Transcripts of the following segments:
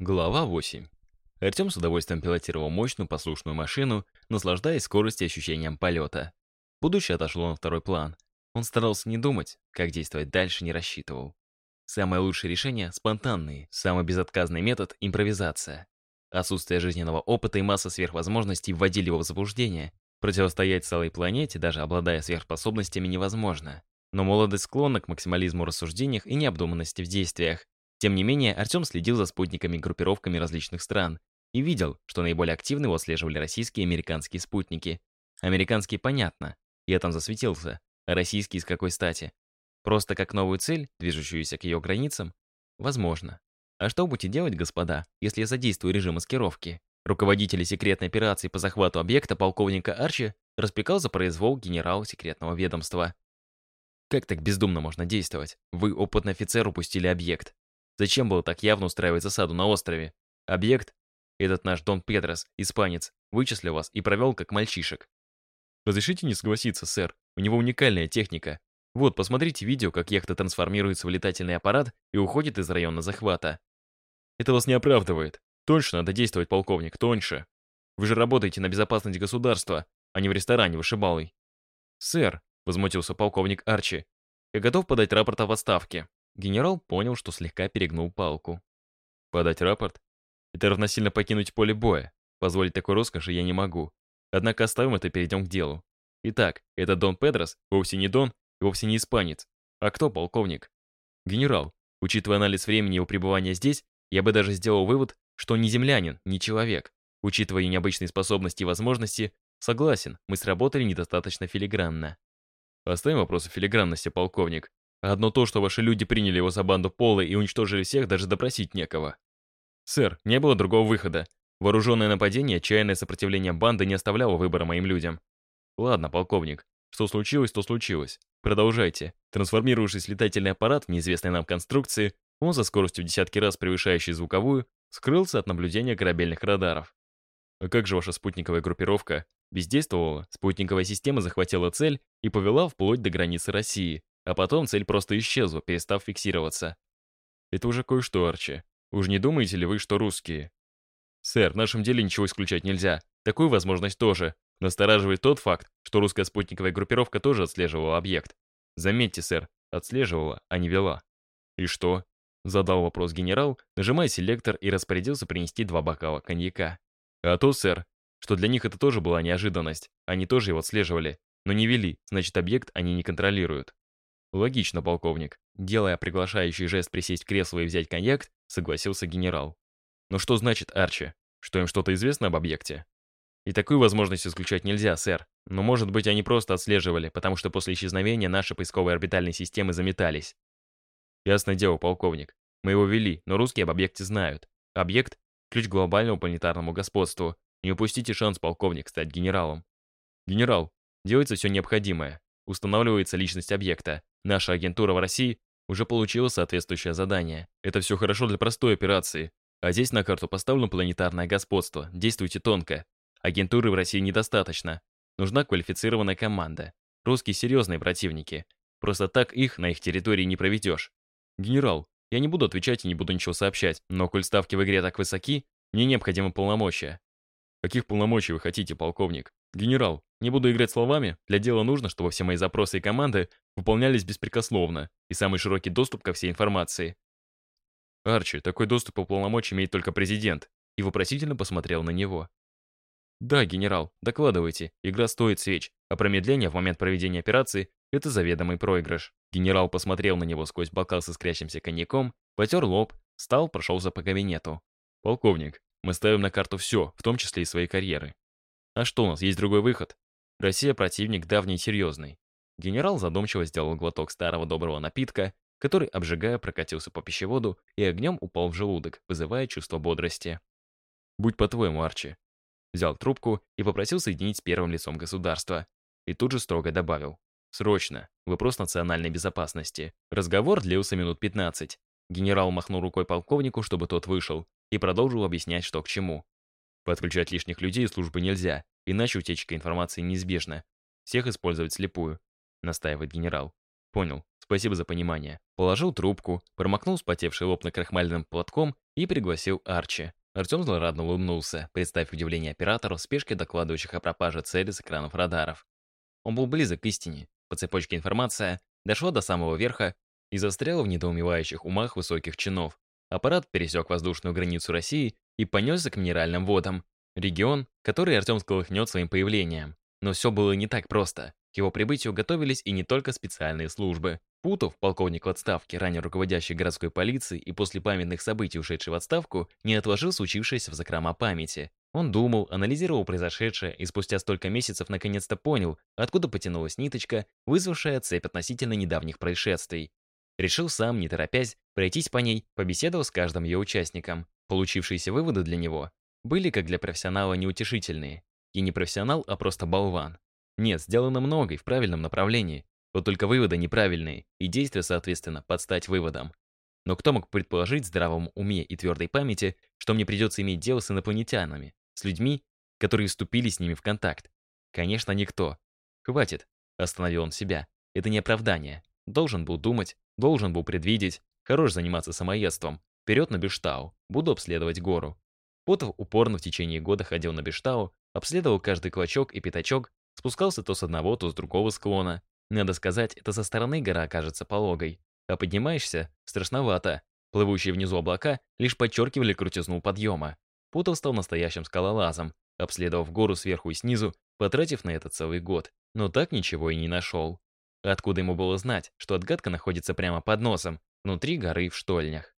Глава 8. Артем с удовольствием пилотировал мощную послушную машину, наслаждаясь скоростью и ощущением полета. Будущее отошло на второй план. Он старался не думать, как действовать дальше, не рассчитывал. Самое лучшее решение — спонтанные, самый безотказный метод — импровизация. Отсутствие жизненного опыта и масса сверхвозможностей вводили его в заблуждение. Противостоять целой планете, даже обладая сверхспособностями, невозможно. Но молодость склонна к максимализму в рассуждениях и необдуманности в действиях. Тем не менее, Артем следил за спутниками группировками различных стран и видел, что наиболее активно его отслеживали российские и американские спутники. Американский понятно, я там засветился, а российский с какой стати? Просто как новую цель, движущуюся к ее границам? Возможно. А что будете делать, господа, если я задействую режим маскировки? Руководитель секретной операции по захвату объекта полковника Арчи распекал за произвол генерал секретного ведомства. Как так бездумно можно действовать? Вы, опытный офицер, упустили объект. Зачем было так явно устраивать засаду на острове? Объект? Этот наш Дон Педрос, испанец, вычислил вас и провел как мальчишек. Разрешите не согласиться, сэр. У него уникальная техника. Вот, посмотрите видео, как яхта трансформируется в летательный аппарат и уходит из района захвата. Это вас не оправдывает. Тоньше надо действовать, полковник, тоньше. Вы же работаете на безопасность государства, а не в ресторане вышибалой. Сэр, возмутился полковник Арчи, я готов подать рапорт о отставке. Генерал понял, что слегка перегнул палку. Подать рапорт? Это равносильно покинуть поле боя. Позволить такой роскоши я не могу. Однако оставим это и перейдем к делу. Итак, это Дон Педрос, вовсе не Дон, вовсе не испанец. А кто полковник? Генерал, учитывая анализ времени его пребывания здесь, я бы даже сделал вывод, что он не землянин, не человек. Учитывая необычные способности и возможности, согласен, мы сработали недостаточно филигранно. Оставим вопрос о филигранности, полковник. Одно то, что ваши люди приняли его за банду Пола и уничтожили всех, даже допросить некого. Сэр, не было другого выхода. Вооруженное нападение, отчаянное сопротивление банды не оставляло выбора моим людям. Ладно, полковник, что случилось, то случилось. Продолжайте. Трансформировавшись в летательный аппарат в неизвестной нам конструкции, он со скоростью десятки раз превышающей звуковую, скрылся от наблюдения корабельных радаров. А как же ваша спутниковая группировка? Бездействовала, спутниковая система захватила цель и повела вплоть до границы России, а потом цель просто исчезла, перестав фиксироваться. Это уже кое-что, Арчи. Уж не думаете ли вы, что русские? Сэр, в нашем деле ничего исключать нельзя. Такую возможность тоже. Настораживает тот факт, что русская спутниковая группировка тоже отслеживала объект. Заметьте, сэр, отслеживала, а не вела. И что? Задал вопрос генерал, нажимая селектор и распорядился принести два бокала коньяка. А то, сэр, что для них это тоже была неожиданность. Они тоже его отслеживали, но не вели, значит объект они не контролируют. «Логично, полковник». Делая приглашающий жест присесть в кресло и взять коньяк, согласился генерал. «Но что значит Арчи? Что им что-то известно об объекте?» «И такую возможность исключать нельзя, сэр. Но, может быть, они просто отслеживали, потому что после исчезновения наши поисковые орбитальные системы заметались». «Ясное дело, полковник. Мы его вели, но русские об объекте знают. Объект — ключ к глобальному планетарному господству. Не упустите шанс, полковник, стать генералом». «Генерал, делается все необходимое. Устанавливается личность объекта. Наша агентура в России уже получила соответствующее задание. Это все хорошо для простой операции. А здесь на карту поставлено планетарное господство. Действуйте тонко. Агентуры в России недостаточно. Нужна квалифицированная команда. Русские серьезные противники. Просто так их на их территории не проведешь. Генерал, я не буду отвечать и не буду ничего сообщать, но коль ставки в игре так высоки, мне необходимы полномочия. Каких полномочий вы хотите, полковник? Генерал, не буду играть словами, для дела нужно, чтобы все мои запросы и команды выполнялись беспрекословно и самый широкий доступ ко всей информации. Арчи, такой доступ по полномочий имеет только президент, и вопросительно посмотрел на него. Да, генерал, докладывайте, игра стоит свеч, а промедление в момент проведения операции – это заведомый проигрыш. Генерал посмотрел на него сквозь бокал с искрящимся коньяком, потер лоб, встал, прошелся по кабинету. Полковник, мы ставим на карту все, в том числе и свои карьеры. А что у нас, есть другой выход? Россия противник давний и серьезный. Генерал задумчиво сделал глоток старого доброго напитка, который, обжигая, прокатился по пищеводу и огнем упал в желудок, вызывая чувство бодрости. «Будь по-твоему, Арчи». Взял трубку и попросил соединить с первым лицом государства. И тут же строго добавил. «Срочно. Вопрос национальной безопасности». Разговор длился минут 15. Генерал махнул рукой полковнику, чтобы тот вышел, и продолжил объяснять, что к чему. Подключать лишних людей службы нельзя, иначе утечка информации неизбежна. Всех использовать слепую, настаивает генерал. Понял. Спасибо за понимание. Положил трубку, промокнул спотевший лоб на крахмальным платком и пригласил Арчи. Артем злорадно улыбнулся, представив удивление оператору, в спешке докладывающих о пропаже цели с экранов радаров. Он был близок к истине. По цепочке информация дошла до самого верха и застряла в недоумевающих умах высоких чинов. Аппарат пересек воздушную границу России и понесся к минеральным водам. Регион, который Артем сколыхнет своим появлением. Но все было не так просто. К его прибытию готовились и не только специальные службы. Путов, полковник в отставке, ранее руководящий городской полицией и после памятных событий ушедший в отставку, не отложил случившееся в закрома памяти. Он думал, анализировал произошедшее и спустя столько месяцев наконец-то понял, откуда потянулась ниточка, вызвавшая цепь относительно недавних происшествий. Решил сам, не торопясь, пройтись по ней, побеседовал с каждым ее участником. Получившиеся выводы для него были, как для профессионала, неутешительные. И не профессионал, а просто болван. Нет, сделано много и в правильном направлении, вот только выводы неправильные, и действия, соответственно, под стать выводам. Но кто мог предположить в здравом уме и твердой памяти, что мне придется иметь дело с инопланетянами, с людьми, которые вступили с ними в контакт? Конечно, никто. Хватит, остановил он себя. Это не оправдание. Должен был думать, должен был предвидеть. Хорош заниматься самоедством. Вперед на Бештау. Буду обследовать гору. Потов упорно в течение года ходил на Бештау, обследовал каждый клочок и пятачок, спускался то с одного, то с другого склона, надо сказать, это со стороны гора кажется пологой. А поднимаешься — страшновато. Плывущие внизу облака лишь подчеркивали крутизну подъема. Путов стал настоящим скалолазом, обследовав гору сверху и снизу, потратив на это целый год. Но так ничего и не нашел. Откуда ему было знать, что отгадка находится прямо под носом, внутри горы в штольнях?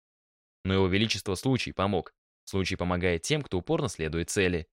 Но его величество случай помог. Случай помогает тем, кто упорно следует цели.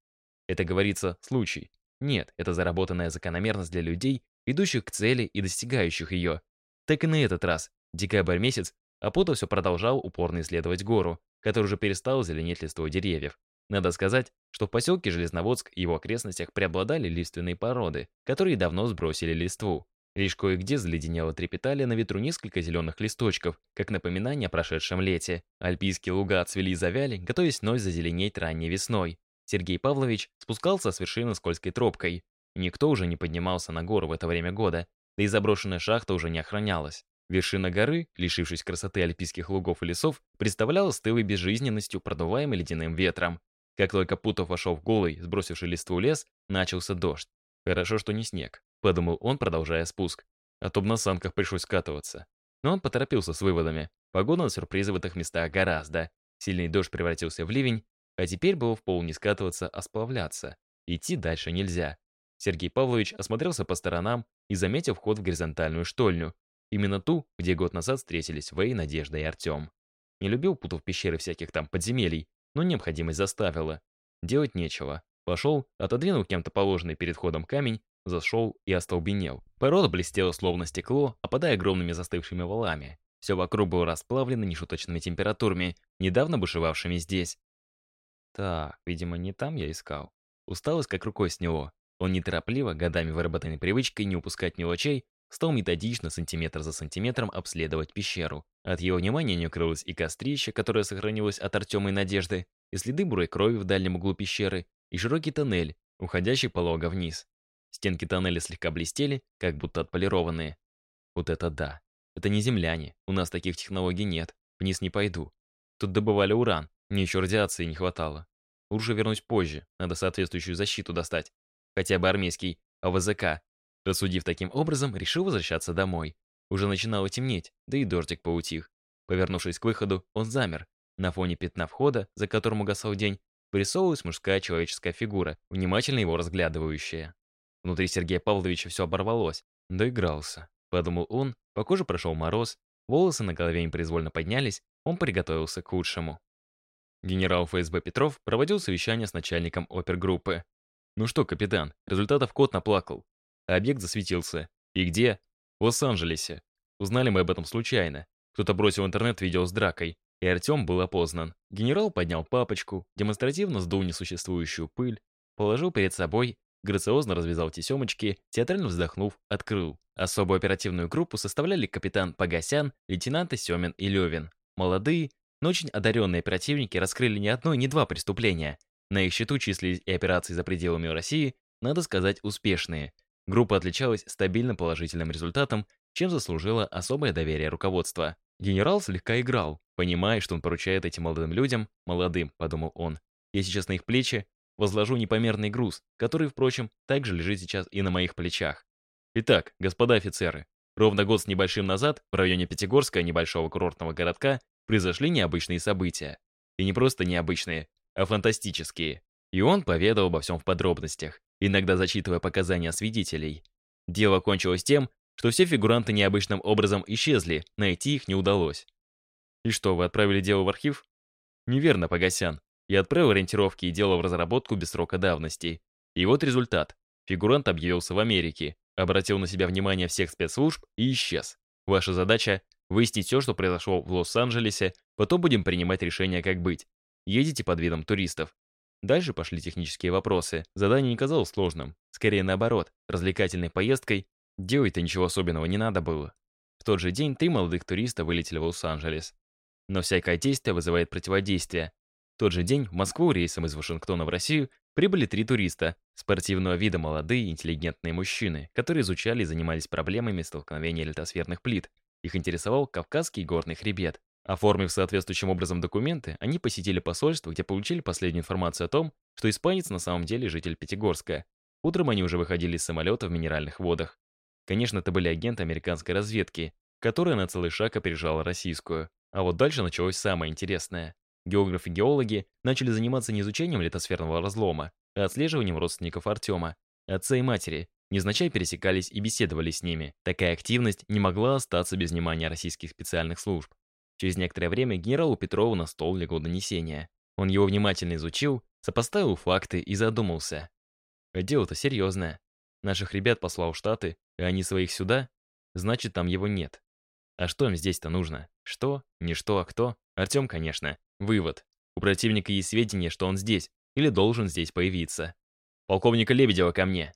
Это говорится «случай». Нет, это заработанная закономерность для людей, идущих к цели и достигающих ее. Так и на этот раз, декабрь месяц, Апото все продолжал упорно исследовать гору, которая уже перестала зеленеть листвой деревьев. Надо сказать, что в поселке Железноводск и его окрестностях преобладали лиственные породы, которые давно сбросили листву. Лишь кое-где заледенело трепетали на ветру несколько зеленых листочков, как напоминание о прошедшем лете. Альпийские луга отцвели и завяли, готовясь вновь зазеленеть ранней весной. Сергей Павлович спускался с вершины скользкой тропкой. Никто уже не поднимался на гору в это время года, да и заброшенная шахта уже не охранялась. Вершина горы, лишившись красоты альпийских лугов и лесов, представляла стылой безжизненностью, продуваемой ледяным ветром. Как только Путов вошел в голый, сбросивший листву лес, начался дождь. «Хорошо, что не снег», — подумал он, продолжая спуск. А то бы на санках пришлось скатываться. Но он поторопился с выводами. Погода на сюрпризы в этих местах гораздо. Сильный дождь превратился в ливень, а теперь было в пол не скатываться, а сплавляться. Идти дальше нельзя. Сергей Павлович осмотрелся по сторонам и заметил вход в горизонтальную штольню. Именно ту, где год назад встретились Вэй, Надежда и Артем. Не любил путов пещеры всяких там подземелий, но необходимость заставила. Делать нечего. Пошел, отодвинул кем-то положенный перед входом камень, зашел и остолбенел. Порода блестела словно стекло, опадая огромными застывшими валами. Все вокруг было расплавлено нешуточными температурами, недавно бушевавшими здесь. Так, видимо, не там я искал. Усталость как рукой с него. Он неторопливо, годами выработанной привычкой не упускать мелочей, стал методично, сантиметр за сантиметром, обследовать пещеру. От его внимания не укрылось и кострище, которое сохранилось от Артема и Надежды, и следы бурой крови в дальнем углу пещеры, и широкий тоннель, уходящий полого вниз. Стенки тоннеля слегка блестели, как будто отполированные. Вот это да. Это не земляне, у нас таких технологий нет, вниз не пойду. Тут добывали уран, мне еще радиации не хватало. Лучше вернусь позже, надо соответствующую защиту достать хотя бы армейский АВЗК. Рассудив таким образом, решил возвращаться домой. Уже начинало темнеть, да и дождик поутих. Повернувшись к выходу, он замер. На фоне пятна входа, за которым угасал день, вырисовывалась мужская человеческая фигура, внимательно его разглядывающая. Внутри Сергея Павловича все оборвалось. Доигрался. Подумал он, по коже прошел мороз, волосы на голове непроизвольно поднялись, он приготовился к худшему. Генерал ФСБ Петров проводил совещание с начальником опергруппы. Ну что, капитан, результатов кот наплакал. Объект засветился. И где? В Лос-Анджелесе. Узнали мы об этом случайно. Кто-то бросил в интернет видео с дракой, и Артем был опознан. Генерал поднял папочку, демонстративно сдул несуществующую пыль, положил перед собой, грациозно развязал тесемочки, театрально вздохнув, открыл. Особую оперативную группу составляли капитан Погосян, лейтенанты Семин и Левин. Молодые, но очень одаренные оперативники раскрыли не одно и не два преступления, на их счету числились и операции за пределами России, надо сказать, успешные. Группа отличалась стабильно положительным результатом чем заслужила особое доверие руководства. Генерал слегка играл, понимая, что он поручает этим молодым людям, молодым, подумал он. Я сейчас на их плечи возложу непомерный груз, который, впрочем, также лежит сейчас и на моих плечах. Итак, господа офицеры, ровно год с небольшим назад в районе Пятигорска, небольшого курортного городка, произошли необычные события. И не просто необычные, а фантастические. И он поведал обо всем в подробностях, иногда зачитывая показания свидетелей. Дело кончилось тем, что все фигуранты необычным образом исчезли, найти их не удалось. И что, вы отправили дело в архив? Неверно, Погосян. Я отправил ориентировки и дело в разработку без срока давности. И вот результат. Фигурант объявился в Америке, обратил на себя внимание всех спецслужб и исчез. Ваша задача — выяснить все, что произошло в Лос-Анджелесе, потом будем принимать решение, как быть. Едете под видом туристов. Дальше пошли технические вопросы. Задание не казалось сложным. Скорее наоборот, развлекательной поездкой делать-то ничего особенного не надо было. В тот же день три молодых туриста вылетели в Лос-Анджелес. Но всякое действие вызывает противодействие. Тот же день в Москву рейсом из Вашингтона в Россию прибыли три туриста, спортивного вида молодые интеллигентные мужчины, которые изучали и занимались проблемами столкновения литосферных плит. Их интересовал Кавказский горный хребет. Оформив соответствующим образом документы, они посетили посольство, где получили последнюю информацию о том, что испанец на самом деле житель Пятигорска. Утром они уже выходили из самолета в минеральных водах. Конечно, это были агенты американской разведки, которая на целый шаг опережала российскую. А вот дальше началось самое интересное. Географы и геологи начали заниматься не изучением литосферного разлома, а отслеживанием родственников Артема. Отца и матери незначай пересекались и беседовали с ними. Такая активность не могла остаться без внимания российских специальных служб. Через некоторое время генералу Петрову на стол легло донесение. Он его внимательно изучил, сопоставил факты и задумался. Дело-то серьезное. Наших ребят послал в Штаты, и они своих сюда, значит, там его нет. А что им здесь-то нужно? Что? Не что, а кто? Артем, конечно. Вывод. У противника есть сведения, что он здесь, или должен здесь появиться. Полковника Лебедева ко мне.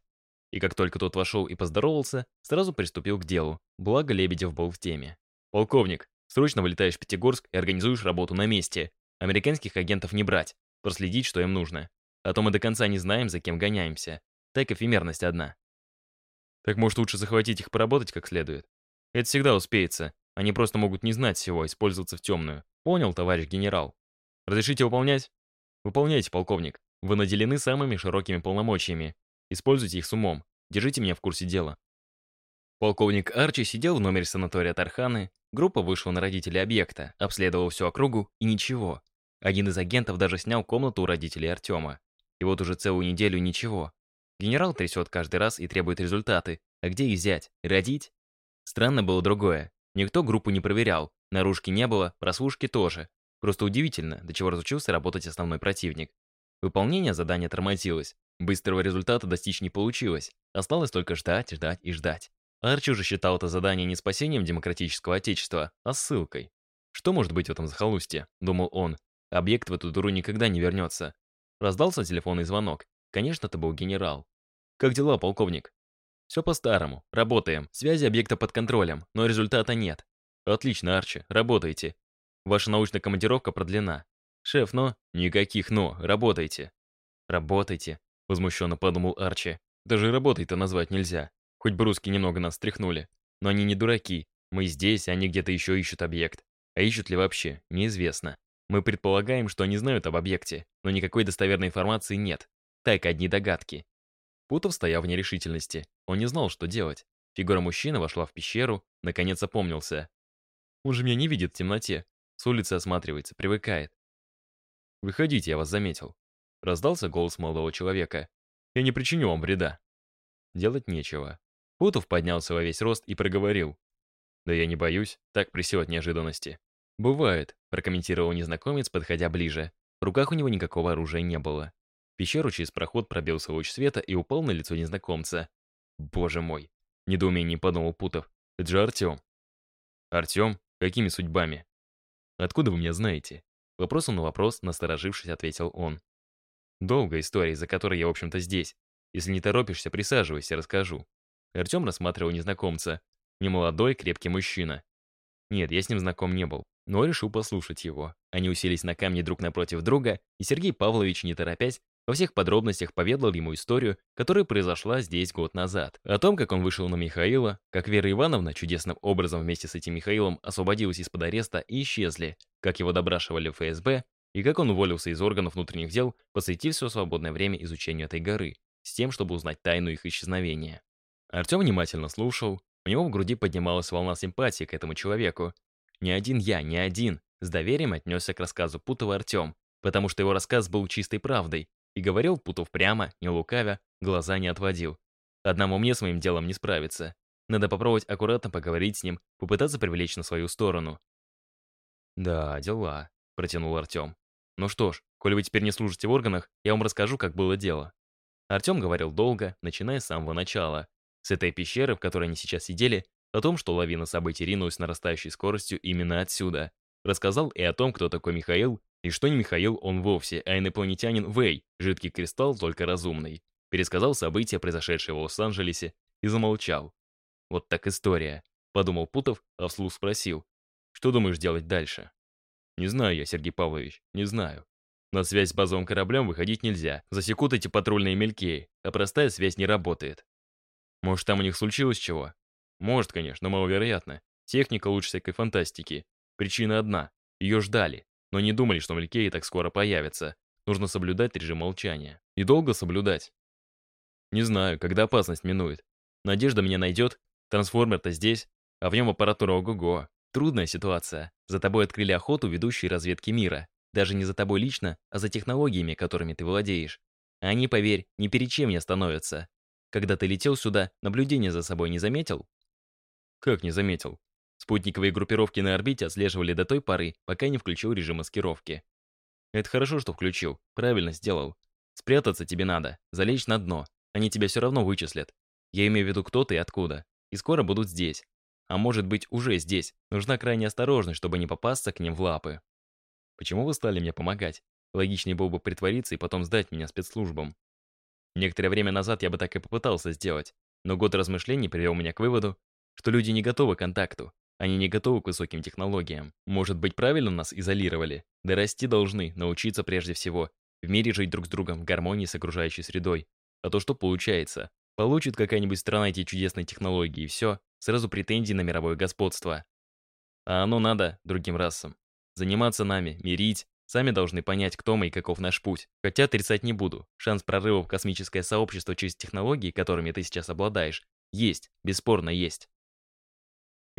И как только тот вошел и поздоровался, сразу приступил к делу, благо Лебедев был в теме. «Полковник, срочно вылетаешь в Пятигорск и организуешь работу на месте. Американских агентов не брать, проследить, что им нужно. А то мы до конца не знаем, за кем гоняемся. Так эфемерность одна. Так может лучше захватить их поработать как следует? Это всегда успеется. Они просто могут не знать всего, использоваться в темную. Понял, товарищ генерал. Разрешите выполнять? Выполняйте, полковник. Вы наделены самыми широкими полномочиями. Используйте их с умом. Держите меня в курсе дела. Полковник Арчи сидел в номере санатория Тарханы. Группа вышла на родителей объекта, обследовал всю округу и ничего. Один из агентов даже снял комнату у родителей Артема. И вот уже целую неделю ничего. Генерал трясет каждый раз и требует результаты. А где их взять? Родить? Странно было другое. Никто группу не проверял. Наружки не было, прослушки тоже. Просто удивительно, до чего разучился работать основной противник. Выполнение задания тормозилось. Быстрого результата достичь не получилось. Осталось только ждать, ждать и ждать. Арчи уже считал это задание не спасением демократического отечества, а ссылкой. Что может быть в этом захолустье? Думал он. Объект в эту дуру никогда не вернется. Раздался телефонный звонок. Конечно, это был генерал. «Как дела, полковник?» «Все по-старому. Работаем. Связи объекта под контролем, но результата нет». «Отлично, Арчи. Работайте. Ваша научная командировка продлена. Шеф, но...» «Никаких «но». Работайте». «Работайте», — возмущенно подумал Арчи. «Даже работой-то назвать нельзя. Хоть бы русские немного нас стряхнули. Но они не дураки. Мы здесь, они где-то еще ищут объект. А ищут ли вообще, неизвестно. Мы предполагаем, что они знают об объекте, но никакой достоверной информации нет. Так, одни догадки. Путов стоял в нерешительности. Он не знал, что делать. Фигура мужчины вошла в пещеру, наконец опомнился. Он же меня не видит в темноте. С улицы осматривается, привыкает. «Выходите, я вас заметил». Раздался голос молодого человека. «Я не причиню вам вреда». Делать нечего. Путов поднялся во весь рост и проговорил. «Да я не боюсь, так присел от неожиданности». «Бывает», — прокомментировал незнакомец, подходя ближе. В руках у него никакого оружия не было пещеру через проход пробился луч света и упал на лицо незнакомца. «Боже мой!» — недоумение подумал Путов. «Это же Артем!» «Артем? Какими судьбами?» «Откуда вы меня знаете?» Вопросом на вопрос, насторожившись, ответил он. «Долгая история, из-за которой я, в общем-то, здесь. Если не торопишься, присаживайся, расскажу». Артем рассматривал незнакомца. Немолодой, крепкий мужчина. Нет, я с ним знаком не был, но решил послушать его. Они уселись на камне друг напротив друга, и Сергей Павлович, не торопясь, Во всех подробностях поведал ему историю, которая произошла здесь год назад. О том, как он вышел на Михаила, как Вера Ивановна чудесным образом вместе с этим Михаилом освободилась из-под ареста и исчезли, как его добрашивали в ФСБ, и как он уволился из органов внутренних дел, посвятив все свободное время изучению этой горы, с тем, чтобы узнать тайну их исчезновения. Артем внимательно слушал, у него в груди поднималась волна симпатии к этому человеку. Не один я, не один, с доверием отнесся к рассказу Путова Артем, потому что его рассказ был чистой правдой, и говорил Путов прямо, не лукавя, глаза не отводил. Одному мне своим делом не справиться. Надо попробовать аккуратно поговорить с ним, попытаться привлечь на свою сторону. «Да, дела», — протянул Артем. «Ну что ж, коли вы теперь не служите в органах, я вам расскажу, как было дело». Артем говорил долго, начиная с самого начала. С этой пещеры, в которой они сейчас сидели, о том, что лавина событий ринулась с нарастающей скоростью именно отсюда. Рассказал и о том, кто такой Михаил, и что не Михаил он вовсе, а инопланетянин Вэй, жидкий кристалл, только разумный. Пересказал события, произошедшие в Лос-Анджелесе, и замолчал. Вот так история. Подумал Путов, а вслух спросил. Что думаешь делать дальше? Не знаю я, Сергей Павлович, не знаю. На связь с базовым кораблем выходить нельзя. Засекут эти патрульные мелькеи, а простая связь не работает. Может, там у них случилось чего? Может, конечно, маловероятно. Техника лучше всякой фантастики. Причина одна. Ее ждали, но не думали, что мелькеи так скоро появятся. Нужно соблюдать режим молчания. И долго соблюдать? Не знаю, когда опасность минует. Надежда меня найдет, трансформер-то здесь, а в нем аппаратура ого-го. Трудная ситуация. За тобой открыли охоту ведущие разведки мира. Даже не за тобой лично, а за технологиями, которыми ты владеешь. Они, поверь, ни перед чем не остановятся. Когда ты летел сюда, наблюдение за собой не заметил? Как не заметил? Спутниковые группировки на орбите отслеживали до той поры, пока не включил режим маскировки. Это хорошо, что включил. Правильно сделал. Спрятаться тебе надо, залечь на дно. Они тебя все равно вычислят. Я имею в виду, кто ты и откуда. И скоро будут здесь. А может быть, уже здесь. Нужна крайняя осторожность, чтобы не попасться к ним в лапы. Почему вы стали мне помогать? Логичнее было бы притвориться и потом сдать меня спецслужбам. Некоторое время назад я бы так и попытался сделать, но год размышлений привел меня к выводу, что люди не готовы к контакту, они не готовы к высоким технологиям. Может быть, правильно нас изолировали? Да расти должны, научиться прежде всего. В мире жить друг с другом в гармонии с окружающей средой. А то что получается? Получит какая-нибудь страна эти чудесные технологии, и все, сразу претензии на мировое господство. А оно надо другим расам. Заниматься нами, мирить, сами должны понять, кто мы и каков наш путь. Хотя отрицать не буду. Шанс прорыва в космическое сообщество через технологии, которыми ты сейчас обладаешь, есть, бесспорно есть.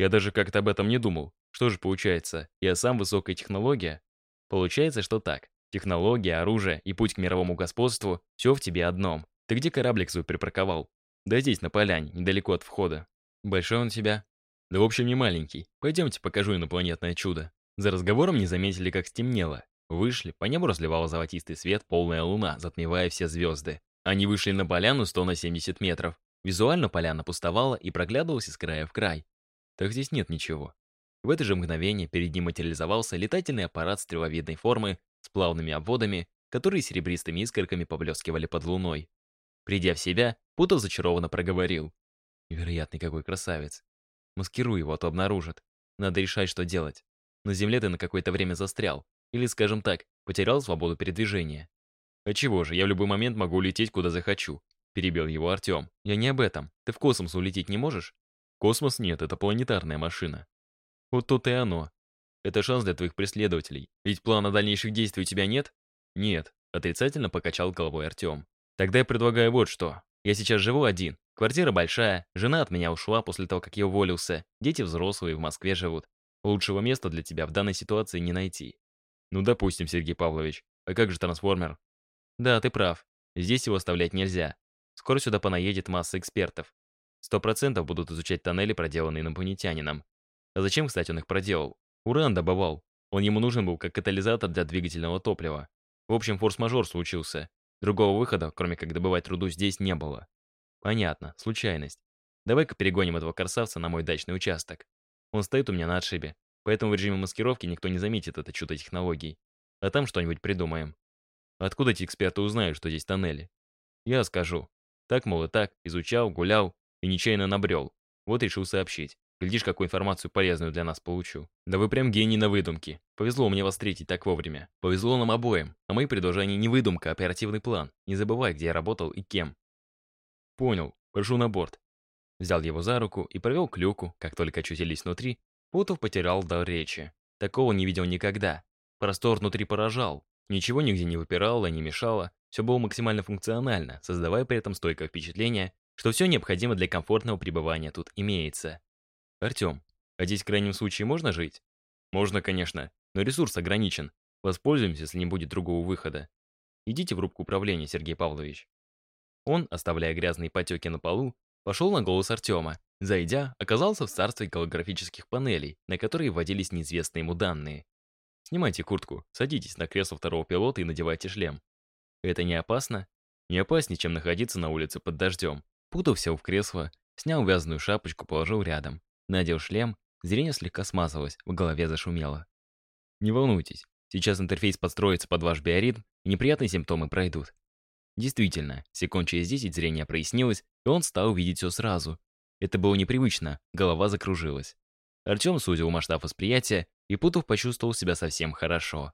Я даже как-то об этом не думал. Что же получается, я сам высокая технология? Получается, что так. Технология, оружие и путь к мировому господству — все в тебе одном. Ты где кораблик свой припарковал? Да здесь, на поляне, недалеко от входа. Большой он у тебя? Да в общем не маленький. Пойдемте покажу инопланетное чудо. За разговором не заметили, как стемнело. Вышли, по небу разливала золотистый свет полная луна, затмевая все звезды. Они вышли на поляну 100 на 70 метров. Визуально поляна пустовала и проглядывалась из края в край. Так здесь нет ничего. В это же мгновение перед ним материализовался летательный аппарат стреловидной формы с плавными обводами, которые серебристыми искорками поблескивали под луной. Придя в себя, Путов зачарованно проговорил. Невероятный какой красавец. Маскируй его, а то обнаружат. Надо решать, что делать. На земле ты на какое-то время застрял. Или, скажем так, потерял свободу передвижения. А чего же, я в любой момент могу улететь, куда захочу. Перебил его Артем. Я не об этом. Ты в космос улететь не можешь? Космос нет, это планетарная машина. Вот тут и оно. Это шанс для твоих преследователей. Ведь плана дальнейших действий у тебя нет? Нет. Отрицательно покачал головой Артем. Тогда я предлагаю вот что. Я сейчас живу один. Квартира большая, жена от меня ушла после того, как я уволился. Дети взрослые, в Москве живут. Лучшего места для тебя в данной ситуации не найти. Ну, допустим, Сергей Павлович. А как же трансформер? Да, ты прав. Здесь его оставлять нельзя. Скоро сюда понаедет масса экспертов. Сто процентов будут изучать тоннели, проделанные инопланетянином. А зачем, кстати, он их проделал? Уран добывал. Он ему нужен был как катализатор для двигательного топлива. В общем, форс-мажор случился. Другого выхода, кроме как добывать руду, здесь не было. Понятно, случайность. Давай-ка перегоним этого красавца на мой дачный участок. Он стоит у меня на отшибе, поэтому в режиме маскировки никто не заметит это чудо технологий. А там что-нибудь придумаем. Откуда эти эксперты узнают, что здесь тоннели? Я скажу. Так, мол, и так, изучал, гулял и нечаянно набрел. Вот решил сообщить. Глядишь, какую информацию полезную для нас получу. Да вы прям гений на выдумке. Повезло мне вас встретить так вовремя. Повезло нам обоим. А мои предложения не выдумка, а оперативный план. Не забывай, где я работал и кем. Понял. Прошу на борт. Взял его за руку и провел к люку. Как только очутились внутри, Путов потерял дар речи. Такого не видел никогда. Простор внутри поражал. Ничего нигде не выпирало, не мешало. Все было максимально функционально, создавая при этом стойкое впечатление, что все необходимое для комфортного пребывания тут имеется. Артем, а здесь в крайнем случае можно жить? Можно, конечно, но ресурс ограничен. Воспользуемся, если не будет другого выхода. Идите в рубку управления, Сергей Павлович. Он, оставляя грязные потеки на полу, пошел на голос Артема. Зайдя, оказался в царстве голографических панелей, на которые вводились неизвестные ему данные. Снимайте куртку, садитесь на кресло второго пилота и надевайте шлем. Это не опасно? Не опаснее, чем находиться на улице под дождем. Путов сел в кресло, снял вязаную шапочку, положил рядом. Надел шлем, зрение слегка смазалось, в голове зашумело. Не волнуйтесь, сейчас интерфейс подстроится под ваш биоритм, и неприятные симптомы пройдут. Действительно, секунд через 10 зрение прояснилось, и он стал видеть все сразу. Это было непривычно, голова закружилась. Артем сузил масштаб восприятия, и Путов почувствовал себя совсем хорошо.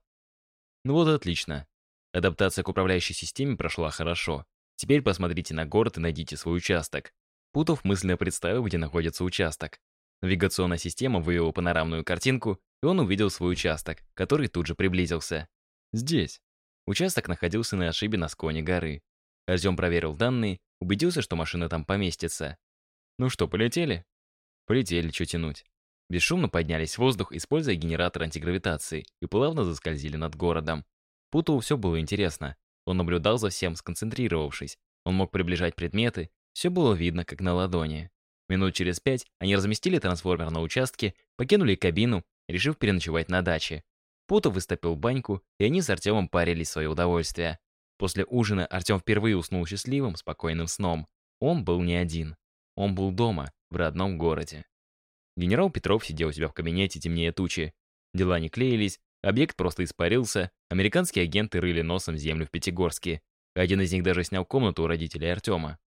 Ну вот отлично. Адаптация к управляющей системе прошла хорошо. Теперь посмотрите на город и найдите свой участок. Путов мысленно представил, где находится участок. Навигационная система вывела панорамную картинку, и он увидел свой участок, который тут же приблизился. Здесь. Участок находился на ошибе на склоне горы. Артем проверил данные, убедился, что машина там поместится. Ну что, полетели? Полетели, что тянуть. Бесшумно поднялись в воздух, используя генератор антигравитации, и плавно заскользили над городом. Путову все было интересно. Он наблюдал за всем, сконцентрировавшись. Он мог приближать предметы, все было видно, как на ладони. Минут через пять они разместили трансформер на участке, покинули кабину, решив переночевать на даче. Путов выступил баньку, и они с Артемом парились в свое удовольствие. После ужина Артем впервые уснул счастливым, спокойным сном. Он был не один. Он был дома, в родном городе. Генерал Петров сидел у себя в кабинете темнее тучи. Дела не клеились, объект просто испарился, американские агенты рыли носом землю в Пятигорске. Один из них даже снял комнату у родителей Артема.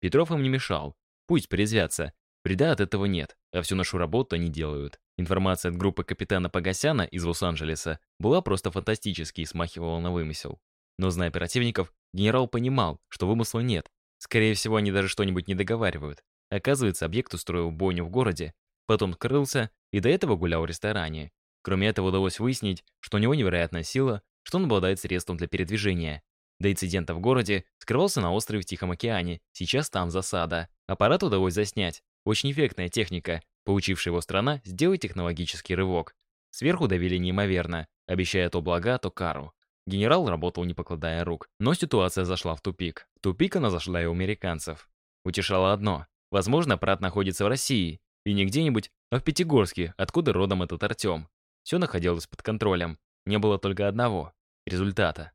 Петров им не мешал, Пусть призвятся. Вреда от этого нет, а всю нашу работу они делают. Информация от группы капитана Погосяна из Лос-Анджелеса была просто фантастической и смахивала на вымысел. Но зная оперативников, генерал понимал, что вымысла нет. Скорее всего, они даже что-нибудь не договаривают. Оказывается, объект устроил бойню в городе, потом скрылся и до этого гулял в ресторане. Кроме этого, удалось выяснить, что у него невероятная сила, что он обладает средством для передвижения. До инцидента в городе скрывался на острове в Тихом океане, сейчас там засада. Аппарат удалось заснять. Очень эффектная техника, получившая его страна сделать технологический рывок. Сверху давили неимоверно, обещая то блага, то кару. Генерал работал не покладая рук, но ситуация зашла в тупик. В тупик она зашла и у американцев. Утешало одно. Возможно, аппарат находится в России. И не где-нибудь, а в Пятигорске, откуда родом этот Артем. Все находилось под контролем. Не было только одного — результата.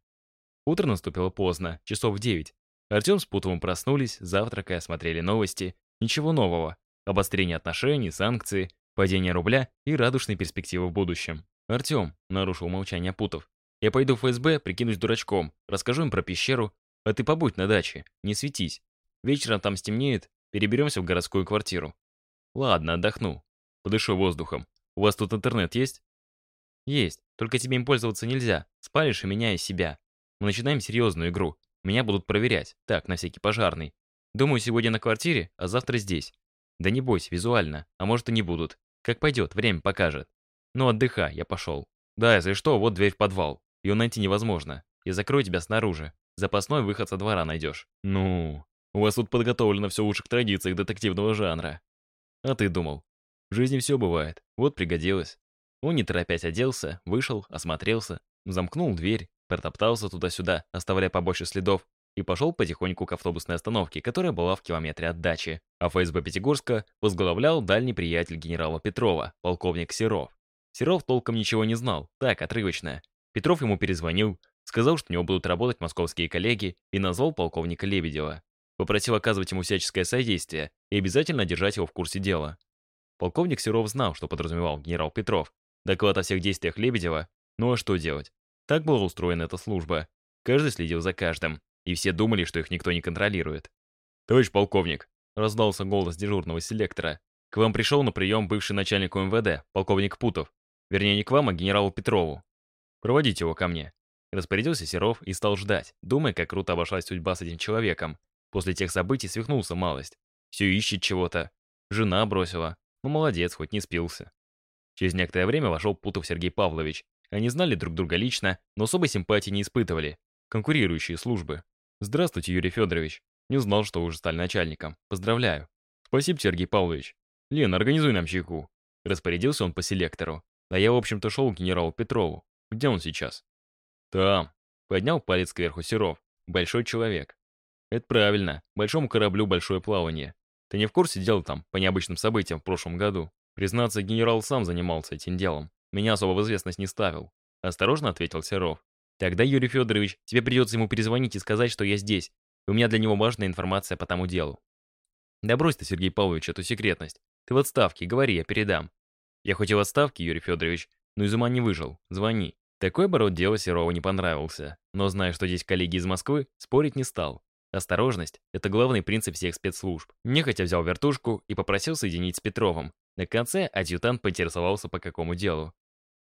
Утро наступило поздно, часов в девять. Артем с Путовым проснулись, завтракая, смотрели новости. Ничего нового. Обострение отношений, санкции, падение рубля и радужные перспективы в будущем. «Артем», — нарушил молчание Путов, — «я пойду в ФСБ, прикинусь дурачком, расскажу им про пещеру, а ты побудь на даче, не светись. Вечером там стемнеет, переберемся в городскую квартиру». «Ладно, отдохну. Подышу воздухом. У вас тут интернет есть?» «Есть, только тебе им пользоваться нельзя. Спалишь и меня, и себя. Мы начинаем серьезную игру. Меня будут проверять. Так, на всякий пожарный. Думаю, сегодня на квартире, а завтра здесь. Да не бойся, визуально. А может и не будут. Как пойдет, время покажет. Ну, отдыхай, я пошел. Да, если что, вот дверь в подвал. Ее найти невозможно. Я закрою тебя снаружи. Запасной выход со двора найдешь. Ну, у вас тут подготовлено все в лучших традициях детективного жанра. А ты думал? В жизни все бывает. Вот пригодилось. Он не торопясь оделся, вышел, осмотрелся, замкнул дверь, протоптался туда-сюда, оставляя побольше следов, и пошел потихоньку к автобусной остановке, которая была в километре от дачи. А ФСБ Пятигорска возглавлял дальний приятель генерала Петрова, полковник Серов. Серов толком ничего не знал, так, отрывочно. Петров ему перезвонил, сказал, что у него будут работать московские коллеги, и назвал полковника Лебедева. Попросил оказывать ему всяческое содействие и обязательно держать его в курсе дела. Полковник Серов знал, что подразумевал генерал Петров. Доклад о всех действиях Лебедева. Ну а что делать? Так была устроена эта служба. Каждый следил за каждым, и все думали, что их никто не контролирует. «Товарищ полковник», — раздался голос дежурного селектора, К вам пришел на прием бывший начальник УМВД, полковник Путов. Вернее, не к вам, а генералу Петрову. Проводите его ко мне. Распорядился Серов и стал ждать, думая, как круто обошлась судьба с этим человеком. После тех событий свихнулся малость. Все ищет чего-то. Жена бросила. Ну, молодец, хоть не спился. Через некоторое время вошел Путов Сергей Павлович. Они знали друг друга лично, но особой симпатии не испытывали. Конкурирующие службы. «Здравствуйте, Юрий Федорович. Не знал, что вы уже стали начальником. Поздравляю». «Спасибо, Сергей Павлович. Лен, организуй нам чайку». Распорядился он по селектору. А я, в общем-то, шел к генералу Петрову. Где он сейчас? Там. Поднял палец кверху Серов. Большой человек. Это правильно. Большому кораблю большое плавание. Ты не в курсе дел там, по необычным событиям в прошлом году? Признаться, генерал сам занимался этим делом. Меня особо в известность не ставил. Осторожно ответил Серов. Тогда, Юрий Федорович, тебе придется ему перезвонить и сказать, что я здесь. У меня для него важная информация по тому делу. Да брось ты, Сергей Павлович, эту секретность. Ты в отставке, говори, я передам. Я хоть и в отставке, Юрий Федорович, но из ума не выжил. Звони. Такой оборот дела Серова не понравился. Но зная, что здесь коллеги из Москвы, спорить не стал. Осторожность – это главный принцип всех спецслужб. Нехотя взял вертушку и попросил соединить с Петровым. На конце адъютант поинтересовался, по какому делу.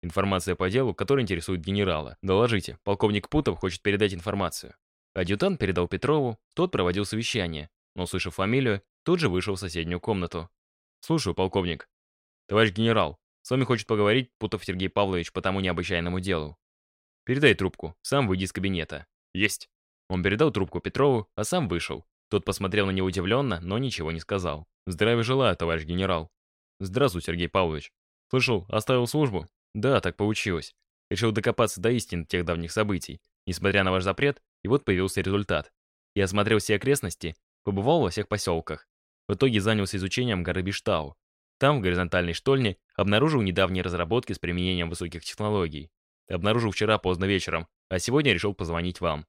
Информация по делу, который интересует генерала. Доложите, полковник Путов хочет передать информацию. Адъютант передал Петрову, тот проводил совещание, но, услышав фамилию, тут же вышел в соседнюю комнату. «Слушаю, полковник». «Товарищ генерал, с вами хочет поговорить Путов Сергей Павлович по тому необычайному делу». «Передай трубку, сам выйди из кабинета». «Есть». Он передал трубку Петрову, а сам вышел. Тот посмотрел на него удивленно, но ничего не сказал. «Здравия желаю, товарищ генерал». «Здравствуй, Сергей Павлович». «Слышал, оставил службу?» «Да, так получилось. Решил докопаться до истин тех давних событий. Несмотря на ваш запрет, и вот появился результат. Я осмотрел все окрестности, побывал во всех поселках. В итоге занялся изучением горы Биштау. Там, в горизонтальной штольне, обнаружил недавние разработки с применением высоких технологий. Обнаружил вчера поздно вечером, а сегодня решил позвонить вам.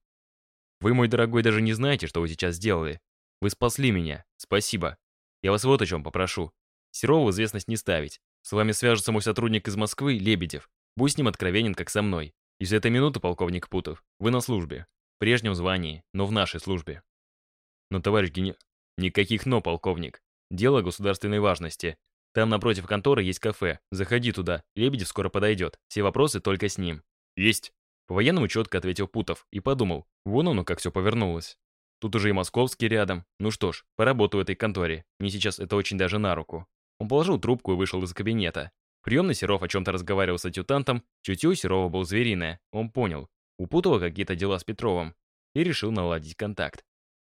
Вы, мой дорогой, даже не знаете, что вы сейчас сделали. Вы спасли меня. Спасибо. Я вас вот о чем попрошу. Серову в известность не ставить. С вами свяжется мой сотрудник из Москвы, Лебедев. Будь с ним откровенен, как со мной. И за этой минуты, полковник Путов, вы на службе. В прежнем звании, но в нашей службе. Но, товарищ гене... Никаких «но», полковник. Дело государственной важности. Там напротив конторы есть кафе. Заходи туда. Лебедев скоро подойдет. Все вопросы только с ним. Есть. По-военному четко ответил Путов и подумал, вон оно как все повернулось. Тут уже и московский рядом. Ну что ж, поработаю в этой конторе. Мне сейчас это очень даже на руку. Он положил трубку и вышел из кабинета. Приемный Серов о чем-то разговаривал с адъютантом, чутье у Серова был звериное. Он понял. У Путова какие-то дела с Петровым. И решил наладить контакт.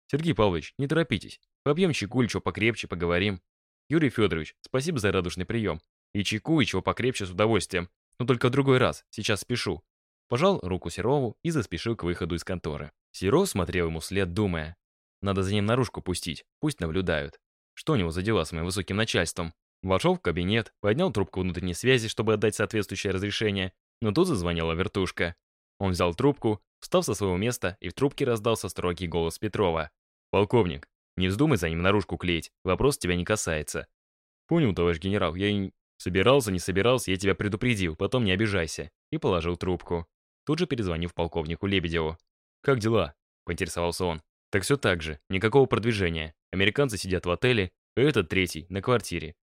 «Сергей Павлович, не торопитесь. Попьем чайку или чего покрепче, поговорим. Юрий Федорович, спасибо за радушный прием. И чайку, и чего покрепче с удовольствием. Но только в другой раз. Сейчас спешу. Пожал руку Серову и заспешил к выходу из конторы. Серов смотрел ему вслед, думая. Надо за ним наружку пустить, пусть наблюдают. Что у него за дела с моим высоким начальством? Вошел в кабинет, поднял трубку внутренней связи, чтобы отдать соответствующее разрешение, но тут зазвонила вертушка. Он взял трубку, встал со своего места, и в трубке раздался строгий голос Петрова. «Полковник, не вздумай за ним наружку клеить, вопрос тебя не касается». «Понял, товарищ генерал, я и собирался, не собирался, я тебя предупредил, потом не обижайся». И положил трубку тут же перезвонив полковнику Лебедеву. «Как дела?» — поинтересовался он. «Так все так же, никакого продвижения. Американцы сидят в отеле, а этот третий, на квартире.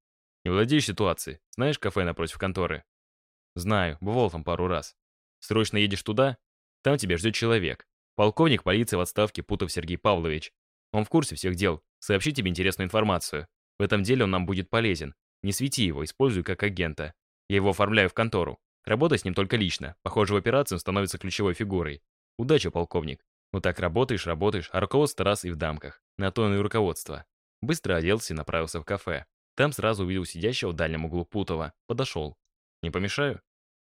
Не владеешь ситуацией, знаешь кафе напротив конторы?» «Знаю, бывал там пару раз. Срочно едешь туда? Там тебя ждет человек. Полковник полиции в отставке Путов Сергей Павлович. Он в курсе всех дел, сообщит тебе интересную информацию. В этом деле он нам будет полезен. Не свети его, используй как агента. Я его оформляю в контору. Работай с ним только лично. Похоже, в операции он становится ключевой фигурой. Удачи, полковник. Ну так работаешь, работаешь, а руководство раз и в дамках. На то и руководство. Быстро оделся и направился в кафе. Там сразу увидел сидящего в дальнем углу Путова. Подошел. «Не помешаю?»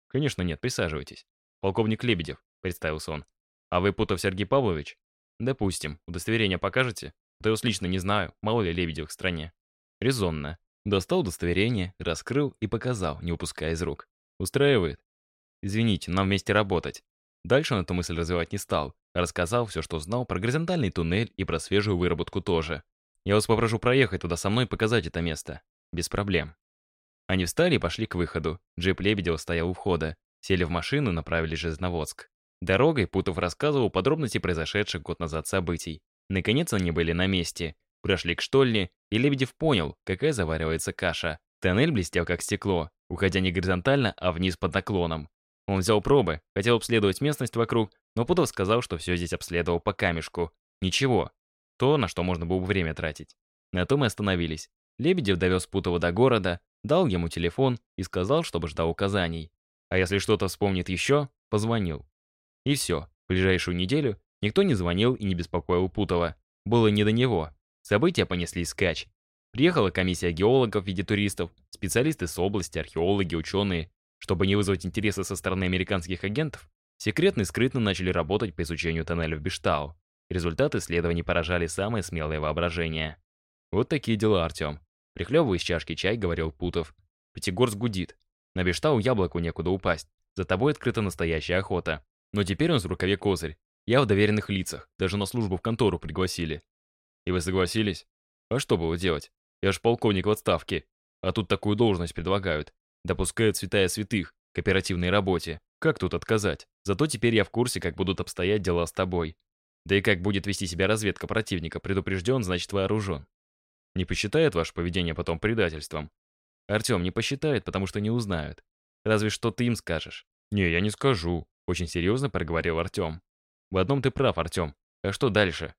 «Конечно нет, присаживайтесь». «Полковник Лебедев», — представился он. «А вы Путов Сергей Павлович?» «Допустим. Удостоверение покажете?» «Да я вас лично не знаю, мало ли Лебедев в стране». «Резонно». Достал удостоверение, раскрыл и показал, не упуская из рук. Устраивает? Извините, нам вместе работать. Дальше он эту мысль развивать не стал. Рассказал все, что знал про горизонтальный туннель и про свежую выработку тоже. Я вас попрошу проехать туда со мной и показать это место. Без проблем. Они встали и пошли к выходу. Джип Лебедева стоял у входа. Сели в машину и направились в Железноводск. Дорогой Путов рассказывал подробности произошедших год назад событий. Наконец они были на месте. прошли к штольне, и Лебедев понял, какая заваривается каша. Тоннель блестел как стекло, уходя не горизонтально, а вниз под наклоном. Он взял пробы, хотел обследовать местность вокруг, но Путов сказал, что все здесь обследовал по камешку. Ничего. То, на что можно было бы время тратить. На том и остановились. Лебедев довез Путова до города, дал ему телефон и сказал, чтобы ждал указаний. А если что-то вспомнит еще, позвонил. И все. В ближайшую неделю никто не звонил и не беспокоил Путова. Было не до него. События понесли скач. Приехала комиссия геологов в виде туристов, специалисты с области, археологи, ученые. Чтобы не вызвать интереса со стороны американских агентов, секретно и скрытно начали работать по изучению тоннеля в Биштау. Результаты исследований поражали самое смелое воображение. Вот такие дела, Артем. Прихлебывая из чашки чай, говорил Путов. Пятигорск гудит. На Биштау яблоку некуда упасть. За тобой открыта настоящая охота. Но теперь он в рукаве козырь. Я в доверенных лицах. Даже на службу в контору пригласили. И вы согласились? А что было делать? Я ж полковник в отставке. А тут такую должность предлагают. Допускают святая святых к оперативной работе. Как тут отказать? Зато теперь я в курсе, как будут обстоять дела с тобой. Да и как будет вести себя разведка противника. Предупрежден, значит вооружен. Не посчитает ваше поведение потом предательством? Артем не посчитает, потому что не узнают. Разве что ты им скажешь. Не, я не скажу. Очень серьезно проговорил Артем. В одном ты прав, Артем. А что дальше?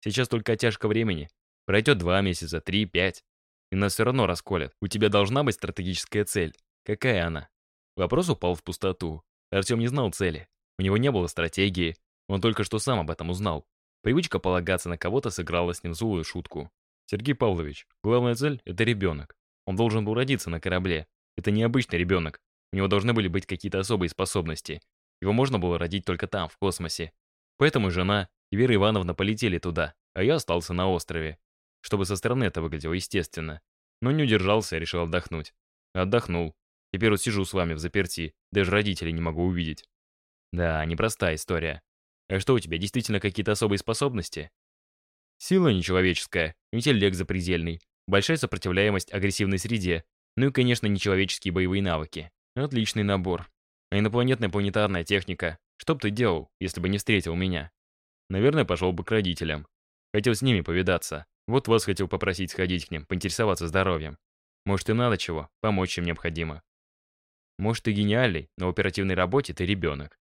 Сейчас только оттяжка времени. Пройдет два месяца, три, пять. И нас все равно расколят. У тебя должна быть стратегическая цель. Какая она? Вопрос упал в пустоту. Артем не знал цели. У него не было стратегии. Он только что сам об этом узнал. Привычка полагаться на кого-то сыграла с ним злую шутку. Сергей Павлович, главная цель — это ребенок. Он должен был родиться на корабле. Это необычный ребенок. У него должны были быть какие-то особые способности. Его можно было родить только там, в космосе. Поэтому жена и Вера Ивановна полетели туда, а я остался на острове. Чтобы со стороны это выглядело естественно. Но не удержался и решил отдохнуть. Отдохнул. Теперь вот сижу с вами в заперти, даже родителей не могу увидеть. Да, непростая история. А что у тебя, действительно какие-то особые способности? Сила нечеловеческая, интеллект запредельный, большая сопротивляемость агрессивной среде, ну и, конечно, нечеловеческие боевые навыки. Отличный набор. А инопланетная планетарная техника. Что бы ты делал, если бы не встретил меня? Наверное, пошел бы к родителям. Хотел с ними повидаться. Вот вас хотел попросить сходить к ним, поинтересоваться здоровьем. Может, и надо чего, помочь им необходимо. Может, ты гениальный, но в оперативной работе ты ребенок.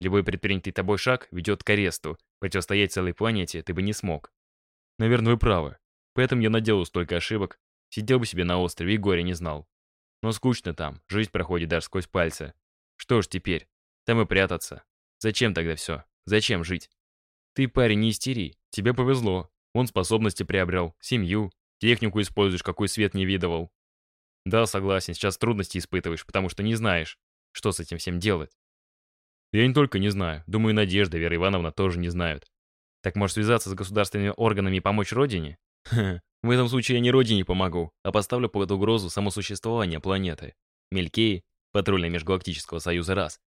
Любой предпринятый тобой шаг ведет к аресту. Противостоять целой планете ты бы не смог. Наверное, вы правы. Поэтому я наделал столько ошибок. Сидел бы себе на острове и горя не знал. Но скучно там, жизнь проходит даже сквозь пальцы. Что ж теперь? Там и прятаться. Зачем тогда все? Зачем жить? Ты, парень, не истери. Тебе повезло. Он способности приобрел, семью, технику используешь, какой свет не видывал. Да, согласен, сейчас трудности испытываешь, потому что не знаешь, что с этим всем делать. Я не только не знаю, думаю, Надежда, Вера Ивановна тоже не знают. Так может связаться с государственными органами и помочь родине? в этом случае я не родине помогу, а поставлю под угрозу само существование планеты. Мелькеи, патрульная межгалактического союза раз,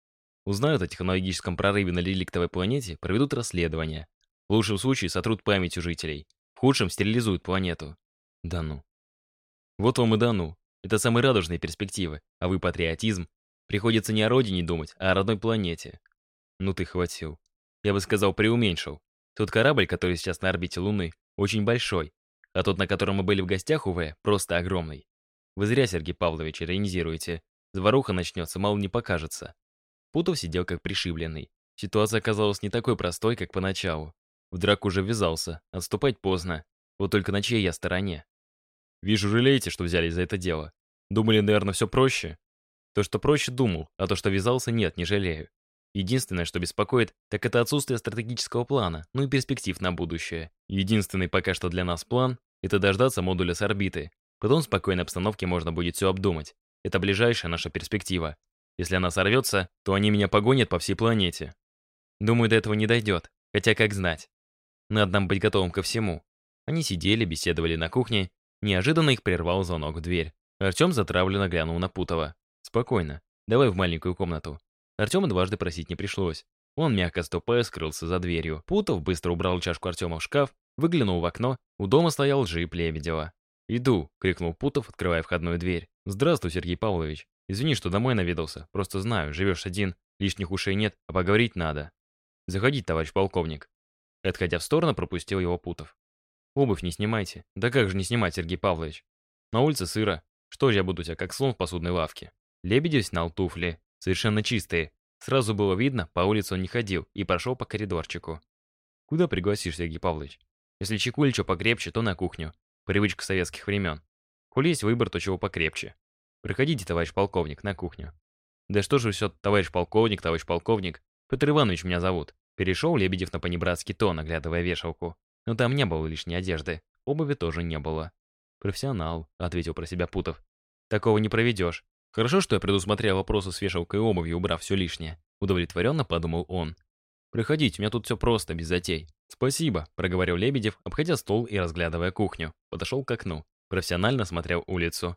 узнают о технологическом прорыве на реликтовой планете, проведут расследование. В лучшем случае сотрут память у жителей, в худшем стерилизуют планету. Да ну. Вот вам и да ну. Это самые радужные перспективы, а вы патриотизм. Приходится не о родине думать, а о родной планете. Ну ты хватил. Я бы сказал, преуменьшил. Тот корабль, который сейчас на орбите Луны, очень большой, а тот, на котором мы были в гостях у В, просто огромный. Вы зря, Сергей Павлович, иронизируете. Заваруха начнется, мало не покажется. Путов сидел как пришибленный. Ситуация оказалась не такой простой, как поначалу. В драку уже ввязался, отступать поздно. Вот только на чьей я стороне? Вижу, жалеете, что взялись за это дело. Думали, наверное, все проще? То, что проще, думал, а то, что ввязался, нет, не жалею. Единственное, что беспокоит, так это отсутствие стратегического плана, ну и перспектив на будущее. Единственный пока что для нас план — это дождаться модуля с орбиты. Потом в спокойной обстановке можно будет все обдумать. Это ближайшая наша перспектива. Если она сорвется, то они меня погонят по всей планете. Думаю, до этого не дойдет, хотя как знать. Надо нам быть готовым ко всему. Они сидели, беседовали на кухне. Неожиданно их прервал звонок в дверь. Артем затравленно глянул на Путова. «Спокойно. Давай в маленькую комнату. Артема дважды просить не пришлось. Он, мягко ступая, скрылся за дверью. Путов быстро убрал чашку Артема в шкаф, выглянул в окно. У дома стоял джип Лебедева. «Иду!» — крикнул Путов, открывая входную дверь. «Здравствуй, Сергей Павлович. Извини, что домой наведался. Просто знаю, живешь один, лишних ушей нет, а поговорить надо. Заходи, товарищ полковник». Отходя в сторону, пропустил его Путов. Обувь не снимайте. Да как же не снимать, Сергей Павлович? На улице сыро. Что же я буду тебя, как слон в посудной лавке? Лебедев снял туфли. Совершенно чистые. Сразу было видно, по улице он не ходил и прошел по коридорчику. Куда пригласишь, Сергей Павлович? Если чекуль что покрепче, то на кухню. Привычка советских времен. Коль есть выбор, то чего покрепче. Приходите, товарищ полковник, на кухню. Да что же все, товарищ полковник, товарищ полковник. Петр Иванович меня зовут. Перешел Лебедев на понебратский тон, оглядывая вешалку. Но там не было лишней одежды. Обуви тоже не было. «Профессионал», — ответил про себя Путов. «Такого не проведешь. Хорошо, что я предусмотрел вопросы с вешалкой обувью, убрав все лишнее. Удовлетворенно подумал он. «Приходите, у меня тут все просто, без затей». «Спасибо», — проговорил Лебедев, обходя стол и разглядывая кухню. Подошел к окну. Профессионально смотрел улицу.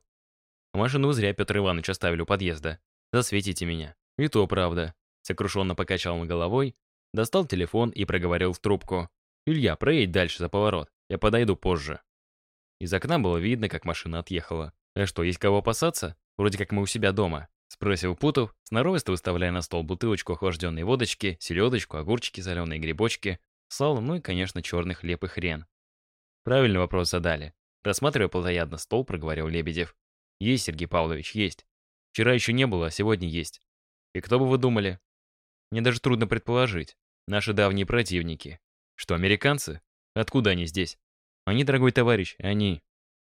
«Машину зря Петр Иванович оставили у подъезда. Засветите меня». «И то правда». Сокрушенно покачал он головой, достал телефон и проговорил в трубку. «Илья, проедь дальше за поворот. Я подойду позже». Из окна было видно, как машина отъехала. «А что, есть кого опасаться? Вроде как мы у себя дома». Спросил Путов, сноровисто выставляя на стол бутылочку охлажденной водочки, селедочку, огурчики, соленые грибочки, сало, ну и, конечно, черный хлеб и хрен. Правильный вопрос задали. Рассматривая плотоядно стол, проговорил Лебедев. Есть, Сергей Павлович, есть. Вчера еще не было, а сегодня есть. И кто бы вы думали? Мне даже трудно предположить. Наши давние противники. Что, американцы? Откуда они здесь? Они, дорогой товарищ, они...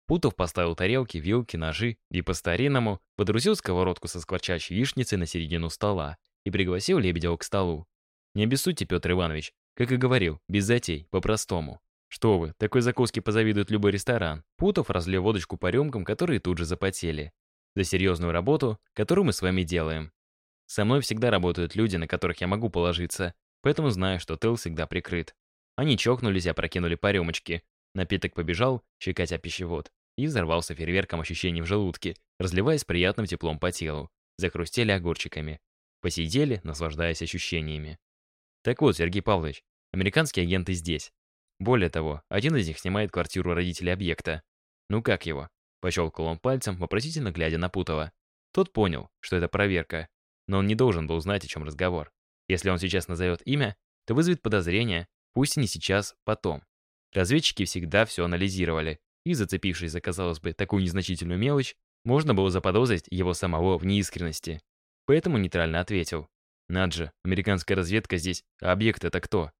Путов поставил тарелки, вилки, ножи и по-старинному подрузил сковородку со скворчащей яичницей на середину стола и пригласил Лебедева к столу. Не обессудьте, Петр Иванович, как и говорил, без затей, по-простому. Что вы, такой закуски позавидует любой ресторан. Путов разлил водочку по рюмкам, которые тут же запотели. За серьезную работу, которую мы с вами делаем. Со мной всегда работают люди, на которых я могу положиться, поэтому знаю, что тыл всегда прикрыт. Они чокнулись опрокинули по рюмочке. Напиток побежал, щекотя пищевод и взорвался фейерверком ощущений в желудке, разливаясь приятным теплом по телу. Захрустели огурчиками. Посидели, наслаждаясь ощущениями. Так вот, Сергей Павлович, американские агенты здесь. Более того, один из них снимает квартиру родителей объекта. Ну как его? Пощелкал он пальцем, вопросительно глядя на Путова. Тот понял, что это проверка, но он не должен был знать, о чем разговор. Если он сейчас назовет имя, то вызовет подозрение, пусть не сейчас, потом. Разведчики всегда все анализировали, и, зацепившись за, казалось бы, такую незначительную мелочь, можно было заподозрить его самого в неискренности. Поэтому нейтрально ответил. «Над же, американская разведка здесь, а объект это кто?»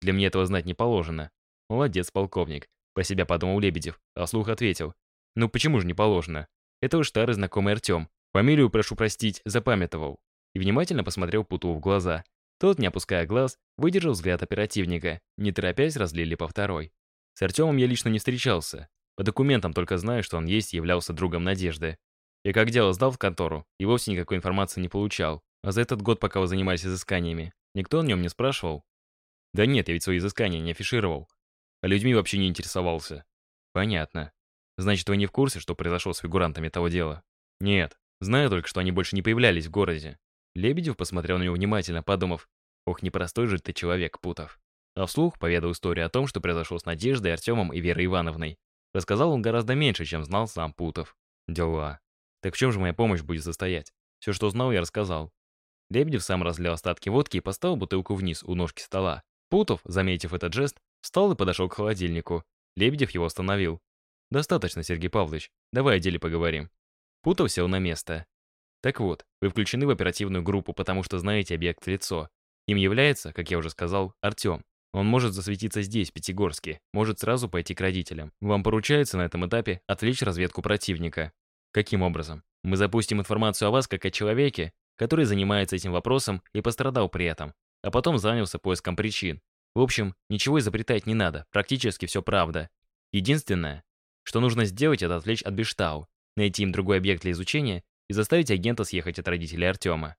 «Для меня этого знать не положено». «Молодец, полковник», — про себя подумал Лебедев, а вслух ответил. «Ну почему же не положено? Это уж старый знакомый Артем. Фамилию, прошу простить, запамятовал». И внимательно посмотрел Путу в глаза. Тот, не опуская глаз, выдержал взгляд оперативника, не торопясь разлили по второй. С Артемом я лично не встречался, по документам только знаю, что он есть и являлся другом Надежды. И как дело сдал в контору, и вовсе никакой информации не получал. А за этот год, пока вы занимались изысканиями, никто о нем не спрашивал? Да нет, я ведь свои изыскания не афишировал. А людьми вообще не интересовался. Понятно. Значит, вы не в курсе, что произошло с фигурантами того дела? Нет. Знаю только, что они больше не появлялись в городе. Лебедев посмотрел на него внимательно, подумав, ох, непростой же ты человек, Путов. А вслух поведал историю о том, что произошло с Надеждой, Артемом и Верой Ивановной. Рассказал он гораздо меньше, чем знал сам Путов. Дела. Так в чем же моя помощь будет состоять? Все, что знал, я рассказал. Лебедев сам разлил остатки водки и поставил бутылку вниз у ножки стола. Путов, заметив этот жест, встал и подошел к холодильнику. Лебедев его остановил. «Достаточно, Сергей Павлович. Давай о деле поговорим». Путов сел на место. «Так вот, вы включены в оперативную группу, потому что знаете объект в лицо. Им является, как я уже сказал, Артем. Он может засветиться здесь, в Пятигорске, может сразу пойти к родителям. Вам поручается на этом этапе отвлечь разведку противника. Каким образом? Мы запустим информацию о вас как о человеке, который занимается этим вопросом и пострадал при этом, а потом занялся поиском причин. В общем, ничего изобретать не надо, практически все правда. Единственное, что нужно сделать, это отвлечь от Биштау, найти им другой объект для изучения и заставить агента съехать от родителей Артема.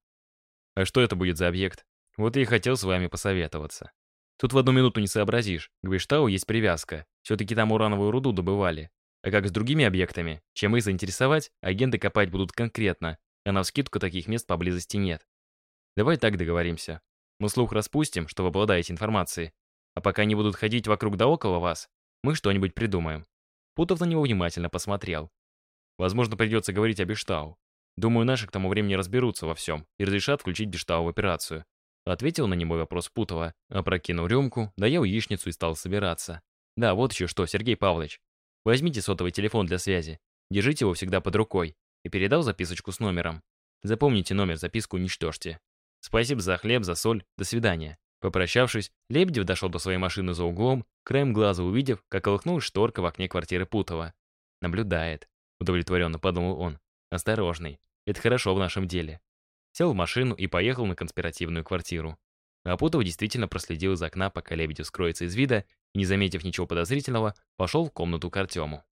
А что это будет за объект? Вот я и хотел с вами посоветоваться. Тут в одну минуту не сообразишь. К Бештау есть привязка. Все-таки там урановую руду добывали. А как с другими объектами, чем их заинтересовать, агенты копать будут конкретно, а на вскидку таких мест поблизости нет. Давай так договоримся. Мы слух распустим, что вы обладаете информацией. А пока они будут ходить вокруг да около вас, мы что-нибудь придумаем. Путов на него внимательно посмотрел. Возможно, придется говорить о Бештау. Думаю, наши к тому времени разберутся во всем и разрешат включить Бештау в операцию. Ответил на немой вопрос Путова, опрокинул рюмку, доел яичницу и стал собираться. Да, вот еще что, Сергей Павлович. Возьмите сотовый телефон для связи. Держите его всегда под рукой. И передал записочку с номером. Запомните номер, записку уничтожьте. Спасибо за хлеб, за соль. До свидания. Попрощавшись, Лебедев дошел до своей машины за углом, краем глаза увидев, как колыхнулась шторка в окне квартиры Путова. Наблюдает. Удовлетворенно подумал он. Осторожный. Это хорошо в нашем деле. Сел в машину и поехал на конспиративную квартиру. Апутов действительно проследил из окна, пока Лебедев скроется из вида, и, не заметив ничего подозрительного, пошел в комнату к Артему.